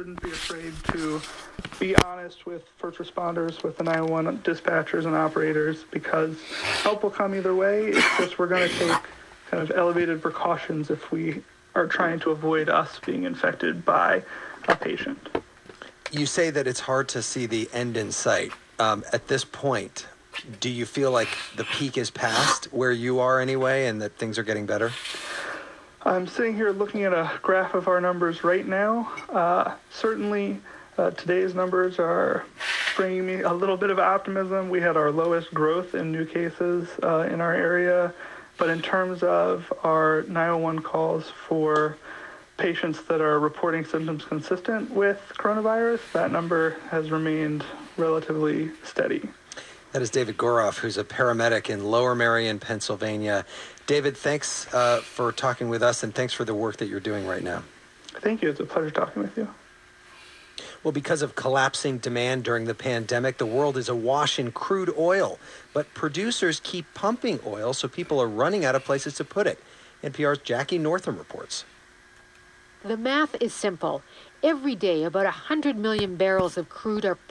shouldn't be afraid to be honest with first responders, with the 911 dispatchers and operators, because help will come either way. It's just we're going to take kind of elevated precautions if we are trying to avoid us being infected by a patient. You say that it's hard to see the end in sight. Um, at this point, do you feel like the peak is past where you are anyway and that things are getting better? I'm sitting here looking at a graph of our numbers right now. Uh, certainly, uh, today's numbers are bringing me a little bit of optimism. We had our lowest growth in new cases uh, in our area, but in terms of our 901 calls for patients that are reporting symptoms consistent with coronavirus, that number has remained relatively steady. That is David Goroff, who's a paramedic in Lower Merion, Pennsylvania. David, thanks uh, for talking with us and thanks for the work that you're doing right now. Thank you. It's a pleasure talking with you. Well, because of collapsing demand during the pandemic, the world is awash in crude oil. But producers keep pumping oil, so people are running out of places to put it. NPR's Jackie Northam reports. The math is simple. Every day, about 100 million barrels of crude are pumped